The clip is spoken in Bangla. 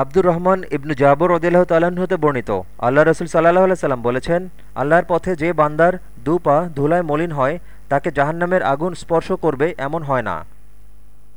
আব্দুর রহমান ইবনু জাবর রদিল্লাহ তাল্লাহ্ন হতে বর্ণিত আল্লাহ রসুল সাল্লাহ সাল্লাম বলেছেন, আল্লাহর পথে যে বান্দার দু পা ধুলায় মলিন হয়, তাকে জাহান্নামের আগুন স্পর্শ করবে এমন হয় না।